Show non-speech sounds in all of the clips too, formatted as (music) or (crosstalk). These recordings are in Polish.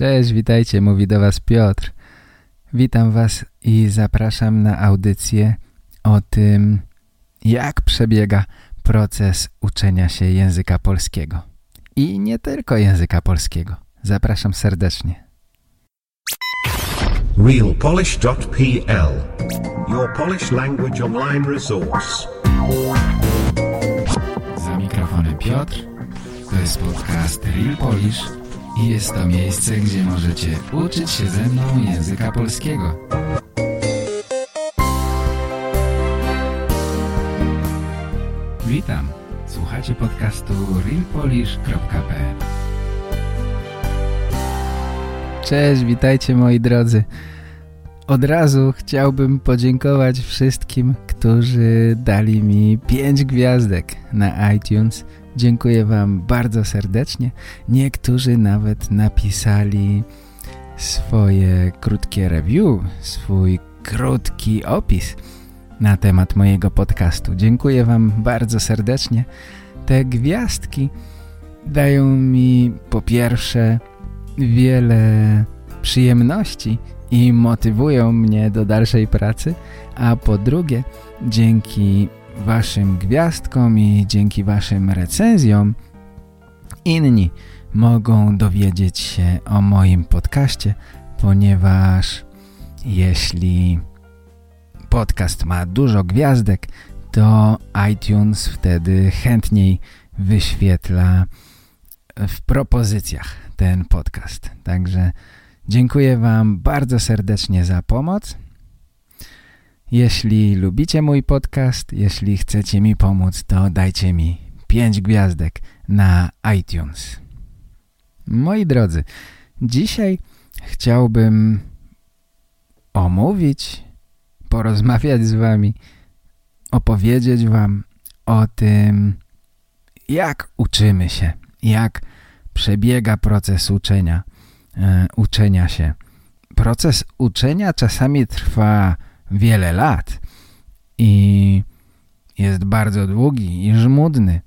Cześć, witajcie, mówi do Was Piotr. Witam Was i zapraszam na audycję o tym, jak przebiega proces uczenia się języka polskiego. I nie tylko języka polskiego. Zapraszam serdecznie. realpolish.pl Your Polish Language Online Resource. Za mikrofonem Piotr. To jest podcast Real Polish jest to miejsce, gdzie możecie uczyć się ze mną języka polskiego. Witam. Słuchacie podcastu realpolish.pl Cześć, witajcie moi drodzy. Od razu chciałbym podziękować wszystkim, którzy dali mi 5 gwiazdek na iTunes. Dziękuję Wam bardzo serdecznie. Niektórzy nawet napisali swoje krótkie review, swój krótki opis na temat mojego podcastu. Dziękuję Wam bardzo serdecznie. Te gwiazdki dają mi po pierwsze wiele przyjemności i motywują mnie do dalszej pracy, a po drugie dzięki waszym gwiazdkom i dzięki waszym recenzjom inni mogą dowiedzieć się o moim podcaście, ponieważ jeśli podcast ma dużo gwiazdek, to iTunes wtedy chętniej wyświetla w propozycjach ten podcast. Także dziękuję Wam bardzo serdecznie za pomoc. Jeśli lubicie mój podcast, jeśli chcecie mi pomóc, to dajcie mi 5 gwiazdek na iTunes. Moi drodzy, dzisiaj chciałbym omówić, porozmawiać z Wami, opowiedzieć Wam o tym, jak uczymy się, jak przebiega proces uczenia, e, uczenia się. Proces uczenia czasami trwa wiele lat i jest bardzo długi i żmudny.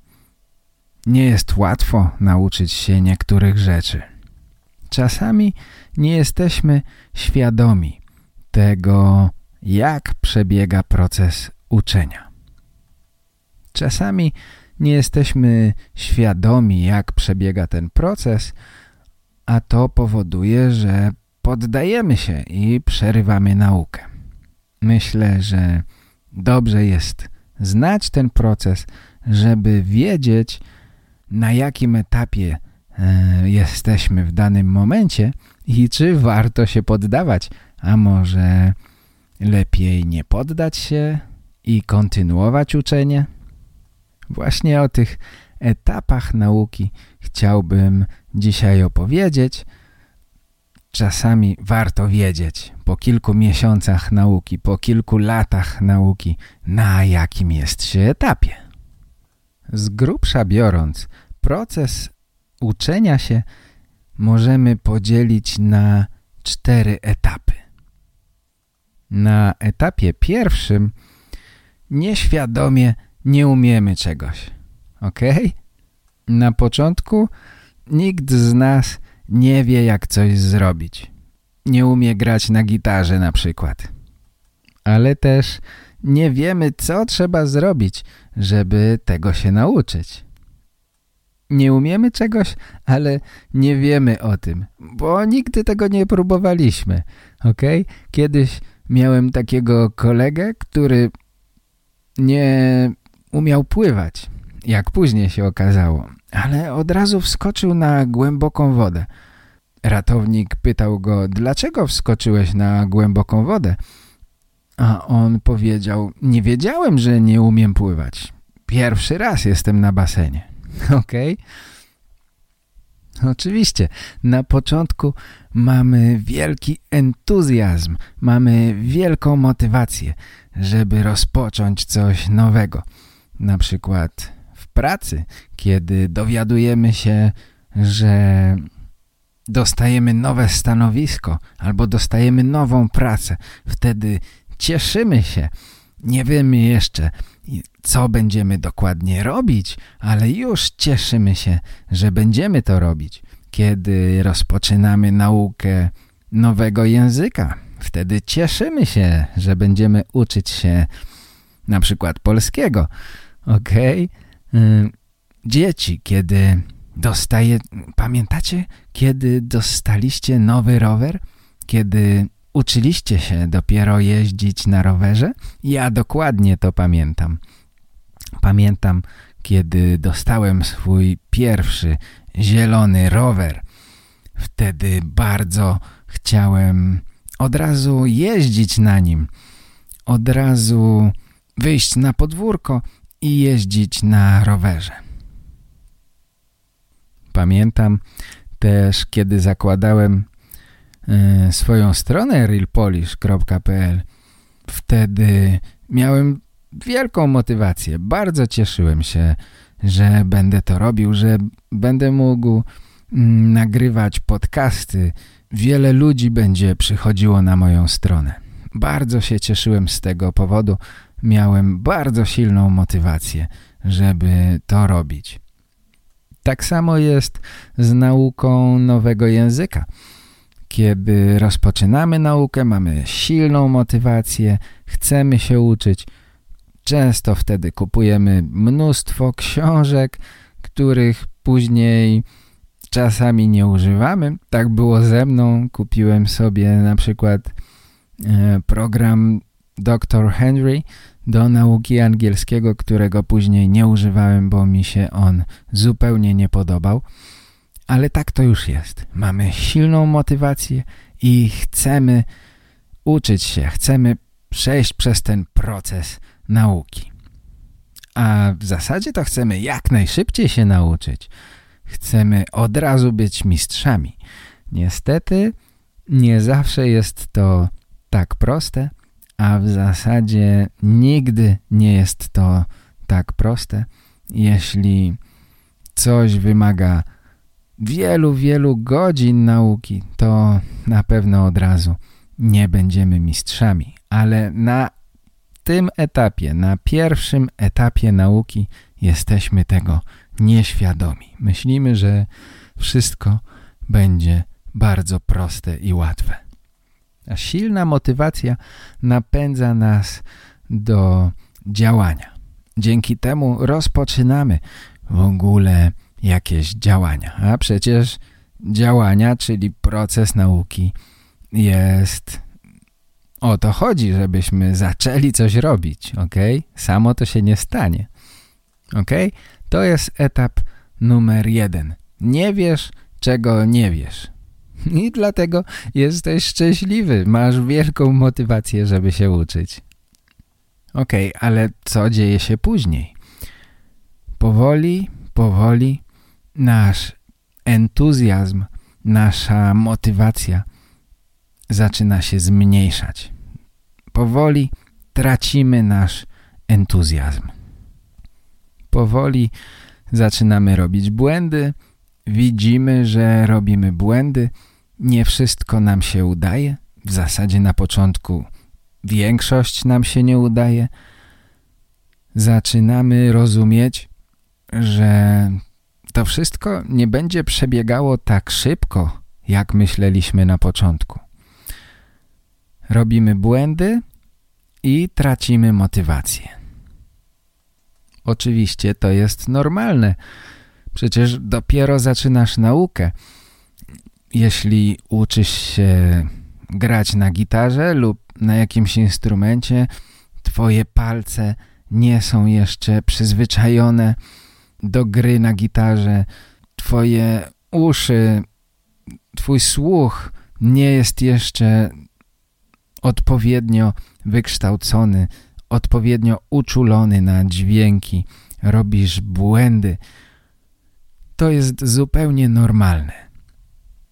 Nie jest łatwo nauczyć się niektórych rzeczy. Czasami nie jesteśmy świadomi tego, jak przebiega proces uczenia. Czasami nie jesteśmy świadomi, jak przebiega ten proces, a to powoduje, że poddajemy się i przerywamy naukę. Myślę, że dobrze jest znać ten proces, żeby wiedzieć, na jakim etapie e, jesteśmy w danym momencie i czy warto się poddawać, a może lepiej nie poddać się i kontynuować uczenie? Właśnie o tych etapach nauki chciałbym dzisiaj opowiedzieć. Czasami warto wiedzieć po kilku miesiącach nauki, po kilku latach nauki, na jakim jest się etapie. Z grubsza biorąc, proces uczenia się możemy podzielić na cztery etapy. Na etapie pierwszym nieświadomie nie umiemy czegoś. Ok? Na początku nikt z nas nie wie jak coś zrobić. Nie umie grać na gitarze na przykład. Ale też nie wiemy co trzeba zrobić, żeby tego się nauczyć. Nie umiemy czegoś, ale nie wiemy o tym, bo nigdy tego nie próbowaliśmy. Ok? Kiedyś miałem takiego kolegę, który nie umiał pływać, jak później się okazało, ale od razu wskoczył na głęboką wodę. Ratownik pytał go, dlaczego wskoczyłeś na głęboką wodę? A on powiedział, nie wiedziałem, że nie umiem pływać. Pierwszy raz jestem na basenie. (laughs) Okej? Okay? Oczywiście, na początku mamy wielki entuzjazm, mamy wielką motywację, żeby rozpocząć coś nowego na przykład w pracy, kiedy dowiadujemy się, że dostajemy nowe stanowisko albo dostajemy nową pracę, wtedy cieszymy się. Nie wiemy jeszcze, co będziemy dokładnie robić, ale już cieszymy się, że będziemy to robić. kiedy rozpoczynamy naukę nowego języka. Wtedy cieszymy się, że będziemy uczyć się na przykład polskiego. Ok? Dzieci, kiedy dostaje... Pamiętacie, kiedy dostaliście nowy rower? Kiedy uczyliście się dopiero jeździć na rowerze? Ja dokładnie to pamiętam. Pamiętam, kiedy dostałem swój pierwszy zielony rower. Wtedy bardzo chciałem od razu jeździć na nim. Od razu wyjść na podwórko i jeździć na rowerze. Pamiętam też, kiedy zakładałem y, swoją stronę realpolish.pl wtedy miałem wielką motywację. Bardzo cieszyłem się, że będę to robił, że będę mógł mm, nagrywać podcasty. Wiele ludzi będzie przychodziło na moją stronę. Bardzo się cieszyłem z tego powodu. Miałem bardzo silną motywację, żeby to robić. Tak samo jest z nauką nowego języka. Kiedy rozpoczynamy naukę, mamy silną motywację, chcemy się uczyć. Często wtedy kupujemy mnóstwo książek, których później czasami nie używamy. Tak było ze mną. Kupiłem sobie na przykład e, program Dr. Henry do nauki angielskiego, którego później nie używałem, bo mi się on zupełnie nie podobał. Ale tak to już jest. Mamy silną motywację i chcemy uczyć się, chcemy przejść przez ten proces nauki. A w zasadzie to chcemy jak najszybciej się nauczyć. Chcemy od razu być mistrzami. Niestety nie zawsze jest to tak proste, a w zasadzie nigdy nie jest to tak proste. Jeśli coś wymaga wielu, wielu godzin nauki, to na pewno od razu nie będziemy mistrzami. Ale na tym etapie, na pierwszym etapie nauki jesteśmy tego nieświadomi. Myślimy, że wszystko będzie bardzo proste i łatwe. A silna motywacja napędza nas do działania. Dzięki temu rozpoczynamy w ogóle jakieś działania. A przecież działania, czyli proces nauki jest... O to chodzi, żebyśmy zaczęli coś robić, ok? Samo to się nie stanie. Ok? To jest etap numer jeden. Nie wiesz, czego nie wiesz. (laughs) I dlatego jesteś szczęśliwy. Masz wielką motywację, żeby się uczyć. Ok, ale co dzieje się później? Powoli, powoli nasz entuzjazm, nasza motywacja zaczyna się zmniejszać. Powoli tracimy nasz entuzjazm. Powoli zaczynamy robić błędy, widzimy, że robimy błędy, nie wszystko nam się udaje. W zasadzie na początku większość nam się nie udaje. Zaczynamy rozumieć, że to wszystko nie będzie przebiegało tak szybko, jak myśleliśmy na początku. Robimy błędy i tracimy motywację. Oczywiście to jest normalne. Przecież dopiero zaczynasz naukę jeśli uczysz się grać na gitarze lub na jakimś instrumencie, twoje palce nie są jeszcze przyzwyczajone do gry na gitarze, twoje uszy, twój słuch nie jest jeszcze odpowiednio wykształcony, odpowiednio uczulony na dźwięki, robisz błędy. To jest zupełnie normalne.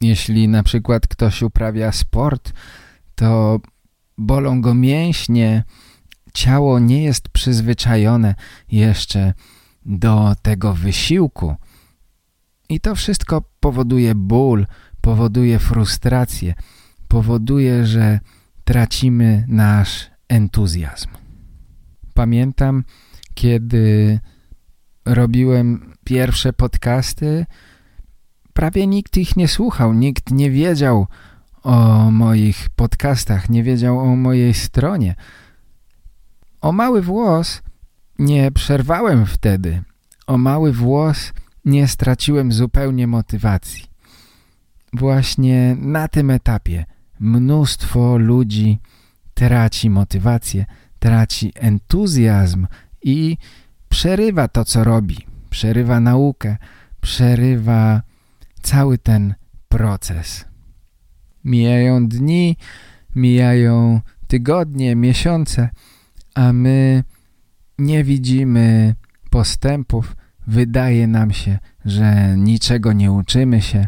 Jeśli na przykład ktoś uprawia sport, to bolą go mięśnie, ciało nie jest przyzwyczajone jeszcze do tego wysiłku. I to wszystko powoduje ból, powoduje frustrację, powoduje, że tracimy nasz entuzjazm. Pamiętam, kiedy robiłem pierwsze podcasty, prawie nikt ich nie słuchał, nikt nie wiedział o moich podcastach, nie wiedział o mojej stronie. O mały włos nie przerwałem wtedy. O mały włos nie straciłem zupełnie motywacji. Właśnie na tym etapie mnóstwo ludzi traci motywację, traci entuzjazm i przerywa to, co robi. Przerywa naukę, przerywa cały ten proces. Mijają dni, mijają tygodnie, miesiące, a my nie widzimy postępów. Wydaje nam się, że niczego nie uczymy się.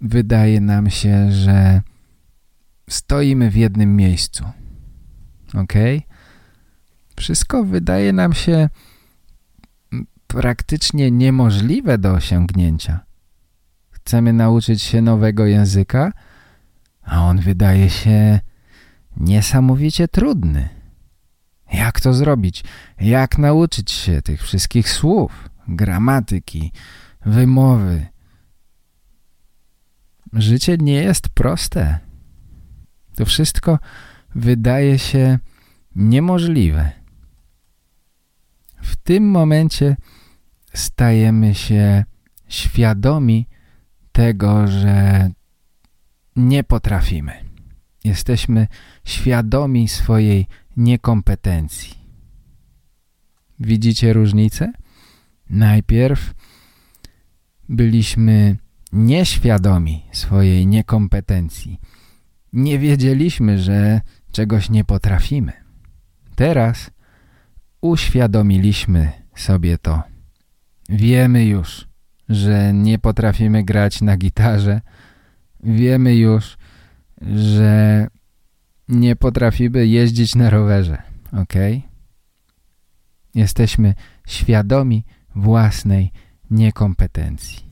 Wydaje nam się, że stoimy w jednym miejscu. Ok? Wszystko wydaje nam się praktycznie niemożliwe do osiągnięcia. Chcemy nauczyć się nowego języka, a on wydaje się niesamowicie trudny. Jak to zrobić? Jak nauczyć się tych wszystkich słów, gramatyki, wymowy? Życie nie jest proste. To wszystko wydaje się niemożliwe. W tym momencie stajemy się świadomi tego, że nie potrafimy. Jesteśmy świadomi swojej niekompetencji. Widzicie różnicę? Najpierw byliśmy nieświadomi swojej niekompetencji. Nie wiedzieliśmy, że czegoś nie potrafimy. Teraz uświadomiliśmy sobie to. Wiemy już, że nie potrafimy grać na gitarze. Wiemy już, że nie potrafimy jeździć na rowerze. Ok? Jesteśmy świadomi własnej niekompetencji.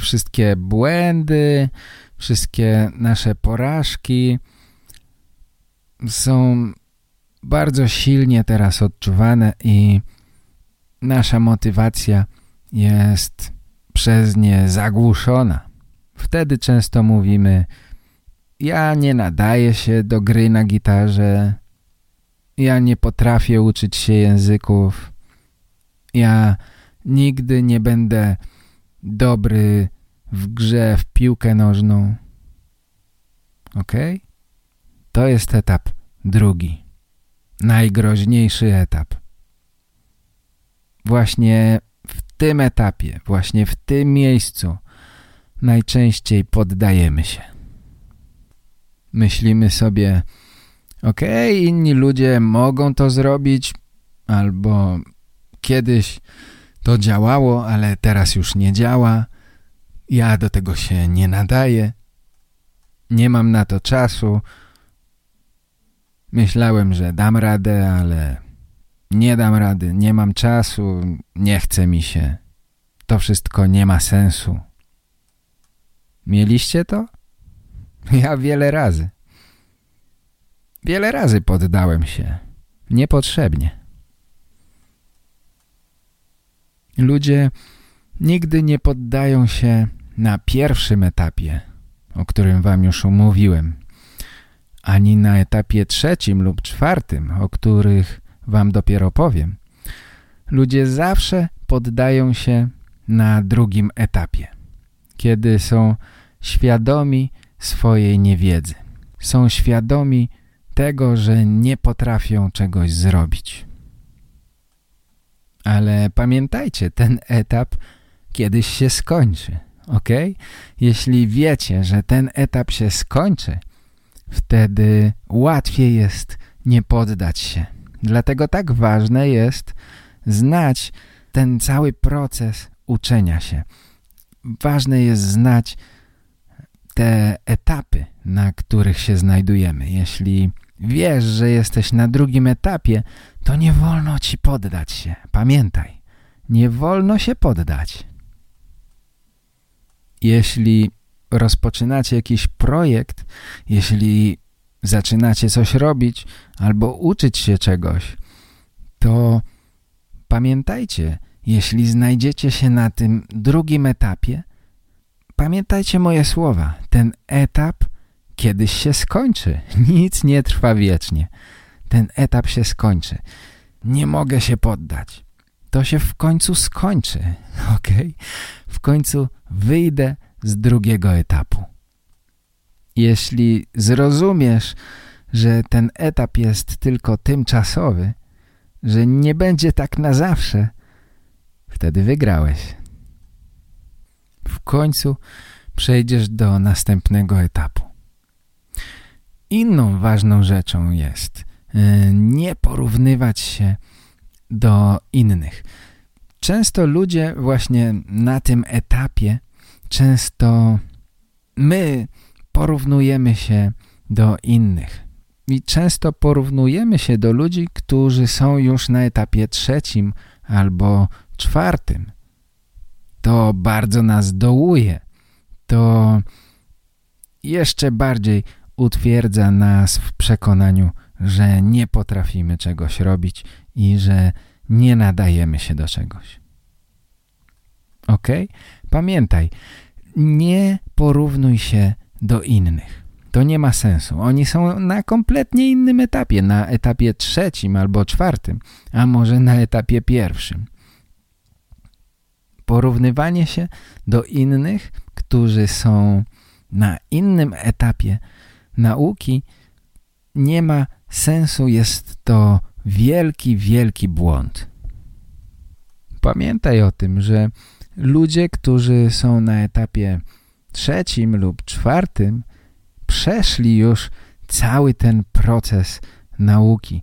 Wszystkie błędy, wszystkie nasze porażki są bardzo silnie teraz odczuwane i nasza motywacja jest przez nie zagłuszona. Wtedy często mówimy ja nie nadaję się do gry na gitarze, ja nie potrafię uczyć się języków, ja nigdy nie będę dobry w grze w piłkę nożną. Ok? To jest etap drugi. Najgroźniejszy etap. Właśnie tym etapie, właśnie w tym miejscu najczęściej poddajemy się. Myślimy sobie, ok, inni ludzie mogą to zrobić, albo kiedyś to działało, ale teraz już nie działa. Ja do tego się nie nadaję. Nie mam na to czasu. Myślałem, że dam radę, ale nie dam rady, nie mam czasu, nie chce mi się. To wszystko nie ma sensu. Mieliście to? (laughs) Ja wiele razy. Wiele razy poddałem się. Niepotrzebnie. Ludzie nigdy nie poddają się na pierwszym etapie, o którym wam już umówiłem, ani na etapie trzecim lub czwartym, o których wam dopiero powiem. Ludzie zawsze poddają się na drugim etapie, kiedy są świadomi swojej niewiedzy. Są świadomi tego, że nie potrafią czegoś zrobić. Ale pamiętajcie, ten etap kiedyś się skończy, ok? Jeśli wiecie, że ten etap się skończy, wtedy łatwiej jest nie poddać się. Dlatego tak ważne jest znać ten cały proces uczenia się. Ważne jest znać te etapy, na których się znajdujemy. Jeśli wiesz, że jesteś na drugim etapie, to nie wolno ci poddać się. Pamiętaj, nie wolno się poddać. Jeśli rozpoczynacie jakiś projekt, jeśli zaczynacie coś robić albo uczyć się czegoś, to pamiętajcie, jeśli znajdziecie się na tym drugim etapie, pamiętajcie moje słowa. Ten etap kiedyś się skończy. (laughs) Nic nie trwa wiecznie. Ten etap się skończy. Nie mogę się poddać. To się w końcu skończy, (laughs) ok? W końcu wyjdę z drugiego etapu. Jeśli zrozumiesz, że ten etap jest tylko tymczasowy, że nie będzie tak na zawsze, wtedy wygrałeś. W końcu przejdziesz do następnego etapu. Inną ważną rzeczą jest y, nie porównywać się do innych. Często ludzie właśnie na tym etapie, często my porównujemy się do innych. I często porównujemy się do ludzi, którzy są już na etapie trzecim albo czwartym. To bardzo nas dołuje. To jeszcze bardziej utwierdza nas w przekonaniu, że nie potrafimy czegoś robić i że nie nadajemy się do czegoś. Ok? Pamiętaj, nie porównuj się do innych. To nie ma sensu. Oni są na kompletnie innym etapie, na etapie trzecim albo czwartym, a może na etapie pierwszym. Porównywanie się do innych, którzy są na innym etapie nauki, nie ma sensu. Jest to wielki, wielki błąd. Pamiętaj o tym, że ludzie, którzy są na etapie trzecim lub czwartym, przeszli już cały ten proces nauki.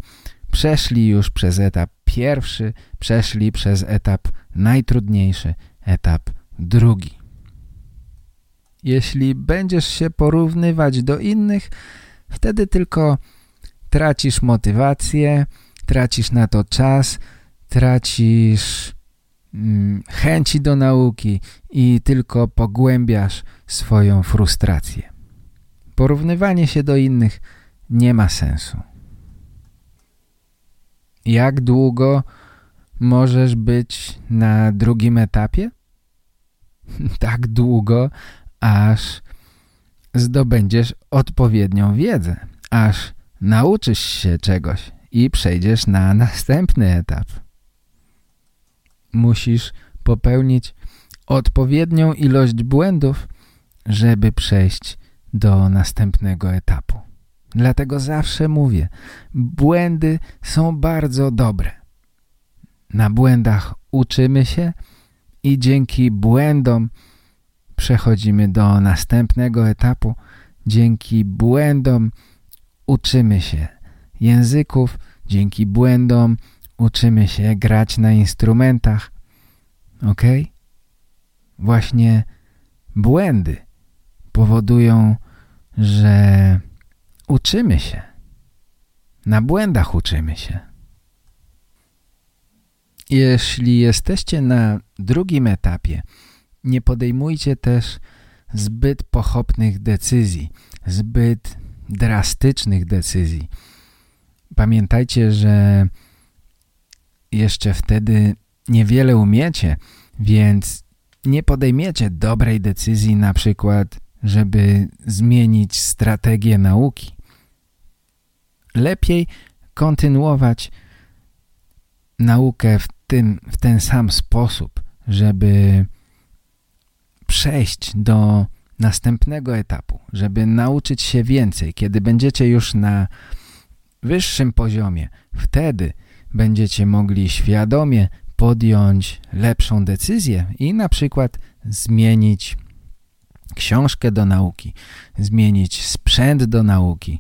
Przeszli już przez etap pierwszy, przeszli przez etap najtrudniejszy, etap drugi. Jeśli będziesz się porównywać do innych, wtedy tylko tracisz motywację, tracisz na to czas, tracisz chęci do nauki i tylko pogłębiasz swoją frustrację. Porównywanie się do innych nie ma sensu. Jak długo możesz być na drugim etapie? (laughs) tak długo, aż zdobędziesz odpowiednią wiedzę, aż nauczysz się czegoś i przejdziesz na następny etap. Musisz popełnić odpowiednią ilość błędów, żeby przejść do następnego etapu. Dlatego zawsze mówię, błędy są bardzo dobre. Na błędach uczymy się i dzięki błędom przechodzimy do następnego etapu. Dzięki błędom uczymy się języków, dzięki błędom uczymy się grać na instrumentach. Ok? Właśnie błędy powodują, że uczymy się. Na błędach uczymy się. Jeśli jesteście na drugim etapie, nie podejmujcie też zbyt pochopnych decyzji, zbyt drastycznych decyzji. Pamiętajcie, że jeszcze wtedy niewiele umiecie, więc nie podejmiecie dobrej decyzji na przykład, żeby zmienić strategię nauki. Lepiej kontynuować naukę w, tym, w ten sam sposób, żeby przejść do następnego etapu, żeby nauczyć się więcej, kiedy będziecie już na wyższym poziomie, wtedy będziecie mogli świadomie podjąć lepszą decyzję i na przykład zmienić książkę do nauki, zmienić sprzęt do nauki,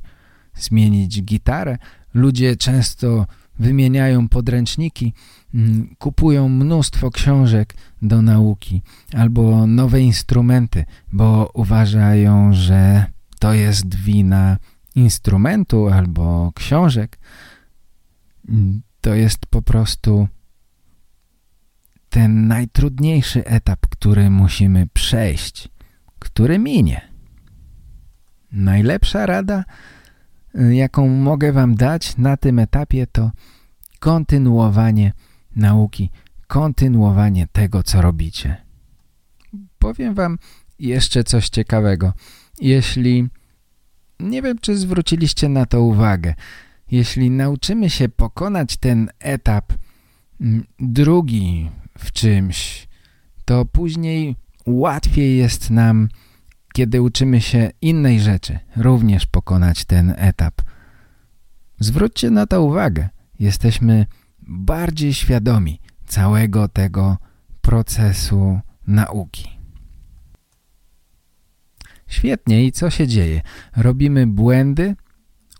zmienić gitarę. Ludzie często wymieniają podręczniki, mm, kupują mnóstwo książek do nauki albo nowe instrumenty, bo uważają, że to jest wina instrumentu albo książek. To jest po prostu ten najtrudniejszy etap, który musimy przejść, który minie. Najlepsza rada, y, jaką mogę wam dać na tym etapie to kontynuowanie nauki, kontynuowanie tego, co robicie. Powiem wam jeszcze coś ciekawego. Jeśli, nie wiem, czy zwróciliście na to uwagę, jeśli nauczymy się pokonać ten etap mm, drugi w czymś, to później łatwiej jest nam, kiedy uczymy się innej rzeczy, również pokonać ten etap. Zwróćcie na to uwagę. Jesteśmy bardziej świadomi całego tego procesu nauki. Świetnie i co się dzieje? Robimy błędy,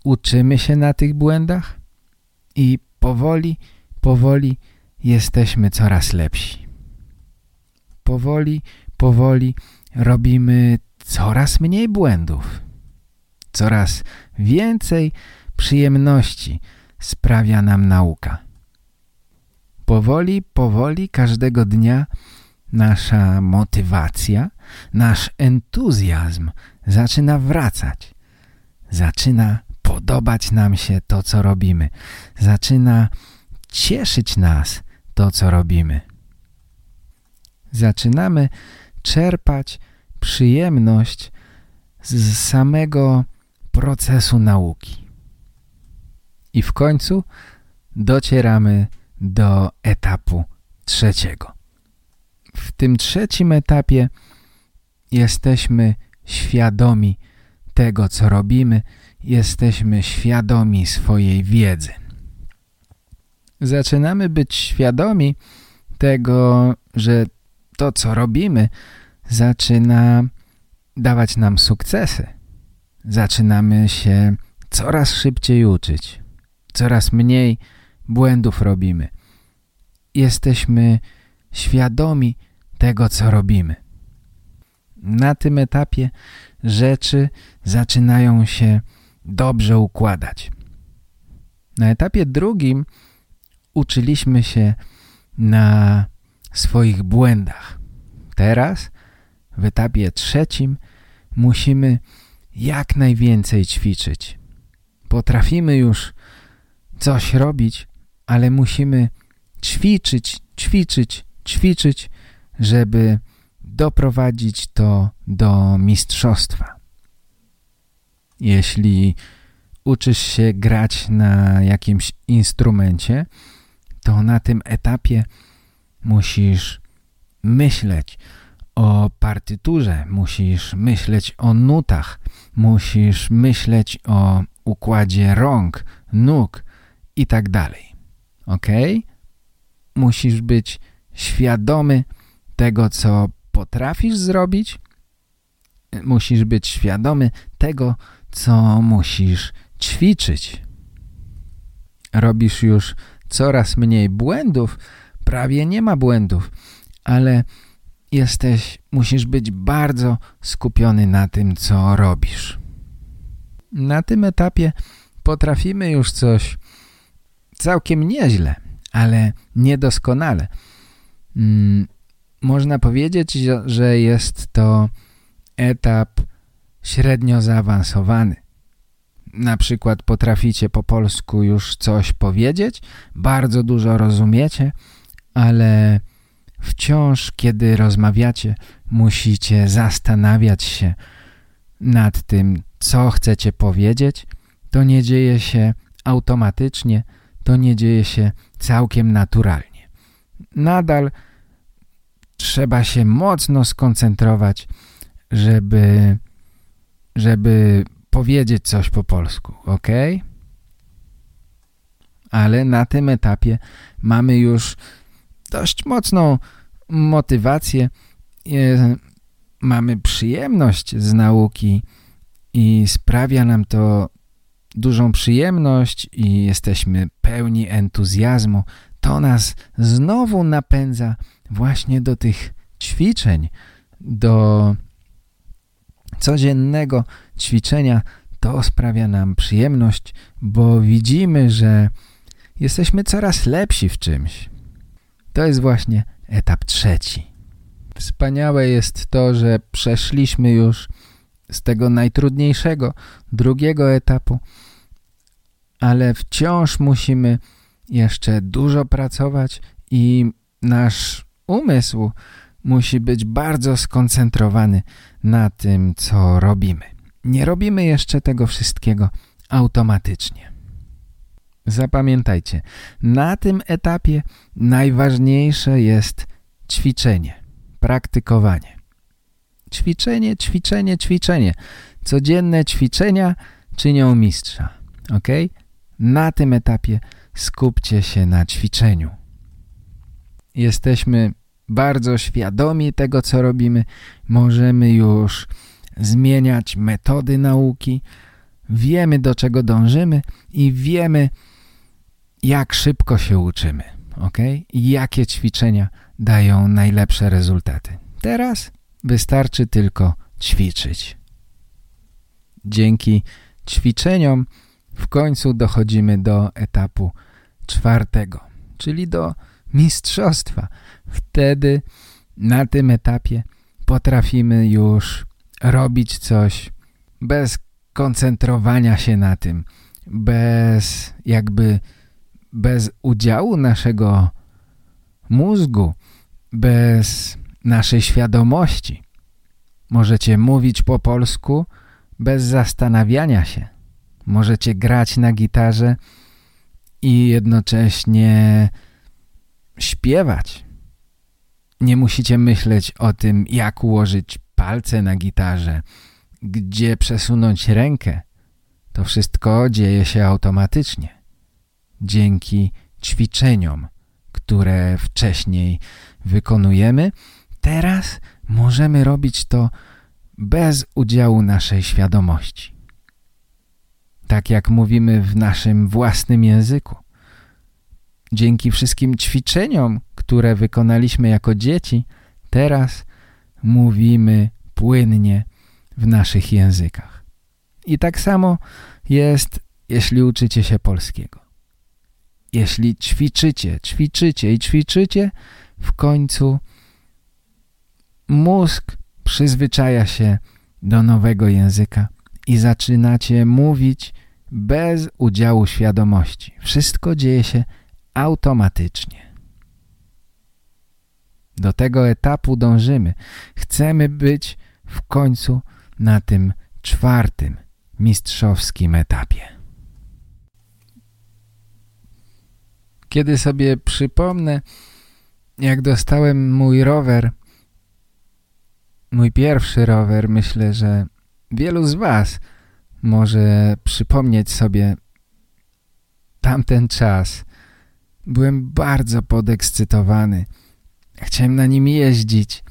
uczymy się na tych błędach i powoli, powoli jesteśmy coraz lepsi. Powoli, powoli robimy coraz mniej błędów. Coraz więcej przyjemności sprawia nam nauka. Powoli, powoli każdego dnia nasza motywacja, nasz entuzjazm zaczyna wracać. Zaczyna podobać nam się to, co robimy. Zaczyna cieszyć nas to, co robimy. Zaczynamy czerpać przyjemność z samego procesu nauki. I w końcu docieramy do etapu trzeciego. W tym trzecim etapie jesteśmy świadomi tego, co robimy, jesteśmy świadomi swojej wiedzy. Zaczynamy być świadomi tego, że to, co robimy, zaczyna dawać nam sukcesy. Zaczynamy się coraz szybciej uczyć, coraz mniej błędów robimy. Jesteśmy świadomi tego, co robimy. Na tym etapie rzeczy zaczynają się dobrze układać. Na etapie drugim uczyliśmy się na swoich błędach. Teraz, w etapie trzecim, musimy jak najwięcej ćwiczyć. Potrafimy już coś robić, ale musimy ćwiczyć, ćwiczyć, ćwiczyć, żeby doprowadzić to do mistrzostwa. Jeśli uczysz się grać na jakimś instrumencie, to na tym etapie musisz myśleć o partyturze, musisz myśleć o nutach, musisz myśleć o układzie rąk, nóg i tak dalej. Ok? Musisz być świadomy tego, co potrafisz zrobić. Musisz być świadomy tego, co musisz ćwiczyć. Robisz już coraz mniej błędów, prawie nie ma błędów, ale jesteś, musisz być bardzo skupiony na tym, co robisz. Na tym etapie potrafimy już coś całkiem nieźle, ale niedoskonale. Hmm, można powiedzieć, że jest to etap średnio zaawansowany. Na przykład potraficie po polsku już coś powiedzieć, bardzo dużo rozumiecie, ale wciąż, kiedy rozmawiacie, musicie zastanawiać się nad tym, co chcecie powiedzieć. To nie dzieje się automatycznie, to nie dzieje się całkiem naturalnie. Nadal trzeba się mocno skoncentrować, żeby, żeby powiedzieć coś po polsku, ok? Ale na tym etapie mamy już dość mocną motywację, mamy przyjemność z nauki i sprawia nam to dużą przyjemność i jesteśmy pełni entuzjazmu, to nas znowu napędza właśnie do tych ćwiczeń, do codziennego ćwiczenia. To sprawia nam przyjemność, bo widzimy, że jesteśmy coraz lepsi w czymś. To jest właśnie etap trzeci. Wspaniałe jest to, że przeszliśmy już z tego najtrudniejszego, drugiego etapu, ale wciąż musimy jeszcze dużo pracować i nasz umysł musi być bardzo skoncentrowany na tym, co robimy. Nie robimy jeszcze tego wszystkiego automatycznie. Zapamiętajcie, na tym etapie najważniejsze jest ćwiczenie, praktykowanie. Ćwiczenie, ćwiczenie, ćwiczenie. Codzienne ćwiczenia czynią mistrza. Ok? Na tym etapie skupcie się na ćwiczeniu. Jesteśmy bardzo świadomi tego, co robimy. Możemy już zmieniać metody nauki. Wiemy, do czego dążymy i wiemy, jak szybko się uczymy. ok? I jakie ćwiczenia dają najlepsze rezultaty. Teraz wystarczy tylko ćwiczyć. Dzięki ćwiczeniom w końcu dochodzimy do etapu czwartego, czyli do mistrzostwa. Wtedy na tym etapie potrafimy już robić coś bez koncentrowania się na tym, bez jakby bez udziału naszego mózgu, bez naszej świadomości. Możecie mówić po polsku bez zastanawiania się. Możecie grać na gitarze i jednocześnie śpiewać. Nie musicie myśleć o tym, jak ułożyć palce na gitarze, gdzie przesunąć rękę. To wszystko dzieje się automatycznie. Dzięki ćwiczeniom, które wcześniej wykonujemy, teraz możemy robić to bez udziału naszej świadomości. Tak jak mówimy w naszym własnym języku. Dzięki wszystkim ćwiczeniom, które wykonaliśmy jako dzieci, teraz mówimy płynnie w naszych językach. I tak samo jest, jeśli uczycie się polskiego. Jeśli ćwiczycie, ćwiczycie i ćwiczycie, w końcu mózg przyzwyczaja się do nowego języka i zaczynacie mówić bez udziału świadomości. Wszystko dzieje się automatycznie. Do tego etapu dążymy. Chcemy być w końcu na tym czwartym mistrzowskim etapie. Kiedy sobie przypomnę, jak dostałem mój rower, mój pierwszy rower, myślę, że wielu z Was może przypomnieć sobie tamten czas. Byłem bardzo podekscytowany. Chciałem na nim jeździć.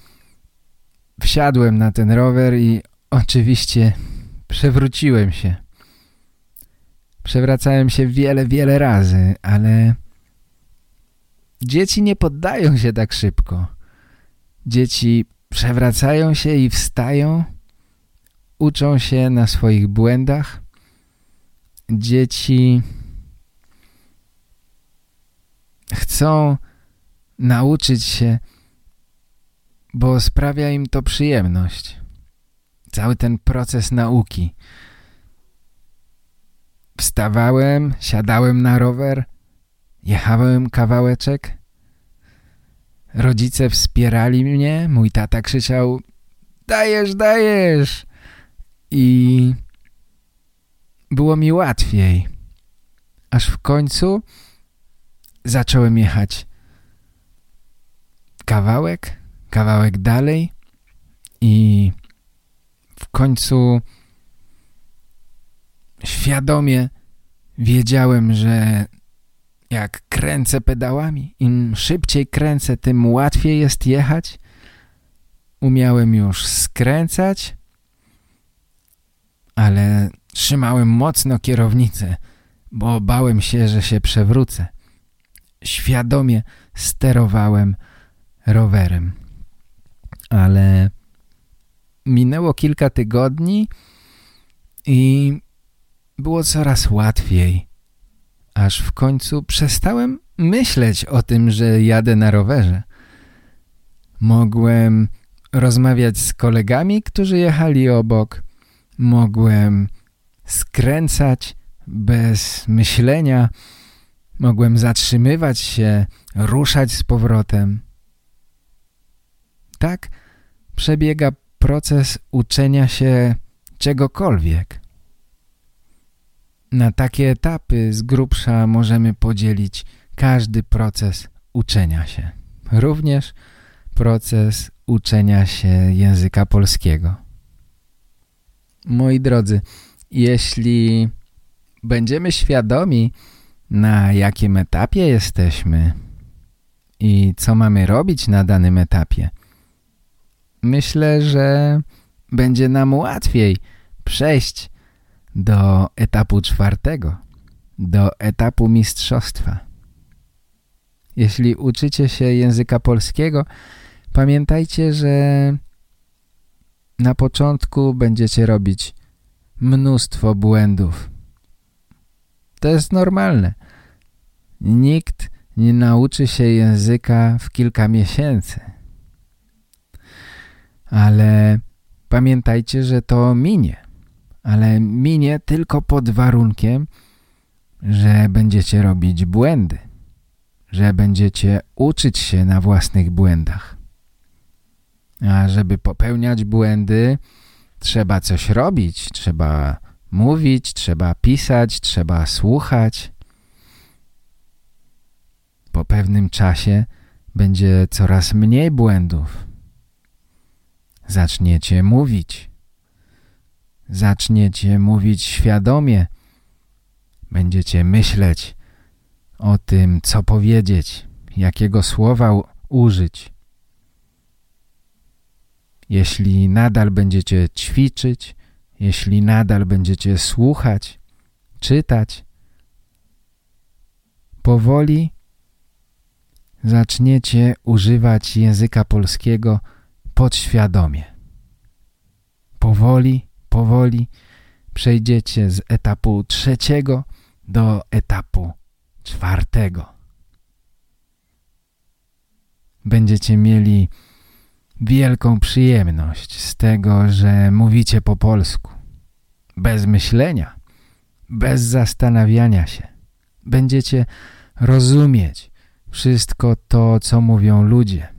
Wsiadłem na ten rower i oczywiście przewróciłem się. Przewracałem się wiele, wiele razy, ale Dzieci nie poddają się tak szybko. Dzieci przewracają się i wstają, uczą się na swoich błędach. Dzieci chcą nauczyć się, bo sprawia im to przyjemność. Cały ten proces nauki. Wstawałem, siadałem na rower, Jechałem kawałeczek. Rodzice wspierali mnie. Mój tata krzyczał dajesz, dajesz. I było mi łatwiej. Aż w końcu zacząłem jechać kawałek, kawałek dalej i w końcu świadomie wiedziałem, że jak kręcę pedałami, im szybciej kręcę, tym łatwiej jest jechać. Umiałem już skręcać, ale trzymałem mocno kierownicę, bo bałem się, że się przewrócę. Świadomie sterowałem rowerem. Ale minęło kilka tygodni i było coraz łatwiej aż w końcu przestałem myśleć o tym, że jadę na rowerze. Mogłem rozmawiać z kolegami, którzy jechali obok. Mogłem skręcać bez myślenia. Mogłem zatrzymywać się ruszać z powrotem. Tak przebiega proces uczenia się czegokolwiek. Na takie etapy z grubsza możemy podzielić każdy proces uczenia się. Również proces uczenia się języka polskiego. Moi drodzy, jeśli będziemy świadomi, na jakim etapie jesteśmy i co mamy robić na danym etapie, myślę, że będzie nam łatwiej przejść do etapu czwartego, do etapu mistrzostwa. Jeśli uczycie się języka polskiego, pamiętajcie, że na początku będziecie robić mnóstwo błędów. To jest normalne. Nikt nie nauczy się języka w kilka miesięcy. Ale pamiętajcie, że to minie. Ale minie tylko pod warunkiem, że będziecie robić błędy. Że będziecie uczyć się na własnych błędach. A żeby popełniać błędy, trzeba coś robić, trzeba mówić, trzeba pisać, trzeba słuchać. Po pewnym czasie będzie coraz mniej błędów. Zaczniecie mówić. Zaczniecie mówić świadomie. Będziecie myśleć o tym, co powiedzieć, jakiego słowa użyć. Jeśli nadal będziecie ćwiczyć, jeśli nadal będziecie słuchać, czytać, powoli zaczniecie używać języka polskiego podświadomie. Powoli, powoli przejdziecie z etapu trzeciego do etapu czwartego. Będziecie mieli wielką przyjemność z tego, że mówicie po polsku. Bez myślenia, bez zastanawiania się. Będziecie rozumieć wszystko to, co mówią ludzie.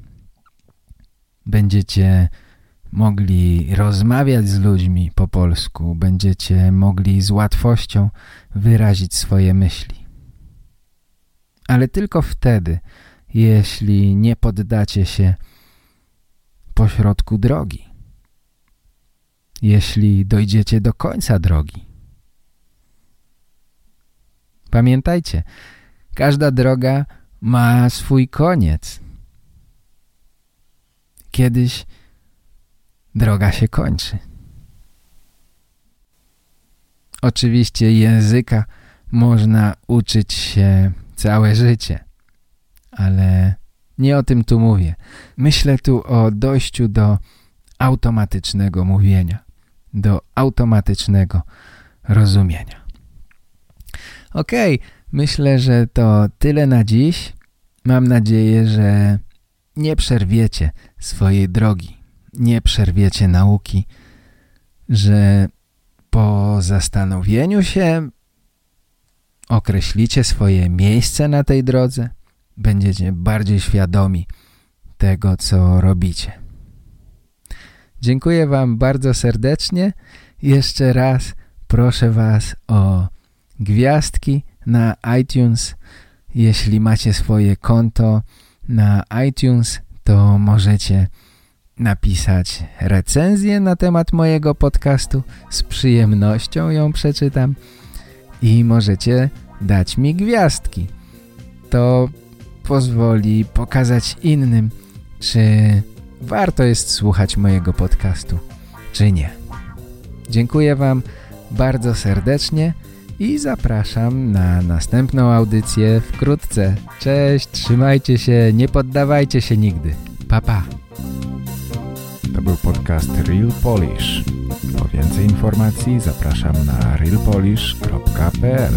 Będziecie mogli rozmawiać z ludźmi po polsku. Będziecie mogli z łatwością wyrazić swoje myśli. Ale tylko wtedy, jeśli nie poddacie się pośrodku drogi. Jeśli dojdziecie do końca drogi. Pamiętajcie, każda droga ma swój koniec. Kiedyś droga się kończy. Oczywiście języka można uczyć się całe życie, ale nie o tym tu mówię. Myślę tu o dojściu do automatycznego mówienia, do automatycznego rozumienia. Okej, okay, myślę, że to tyle na dziś. Mam nadzieję, że nie przerwiecie swojej drogi, nie przerwiecie nauki, że po zastanowieniu się określicie swoje miejsce na tej drodze, będziecie bardziej świadomi tego, co robicie. Dziękuję Wam bardzo serdecznie. Jeszcze raz proszę Was o gwiazdki na iTunes. Jeśli macie swoje konto na iTunes, to możecie napisać recenzję na temat mojego podcastu. Z przyjemnością ją przeczytam i możecie dać mi gwiazdki. To pozwoli pokazać innym, czy warto jest słuchać mojego podcastu, czy nie. Dziękuję Wam bardzo serdecznie i zapraszam na następną audycję wkrótce. Cześć, trzymajcie się, nie poddawajcie się nigdy. Pa, pa. To był podcast Real Polish. Po więcej informacji zapraszam na realpolish.pl.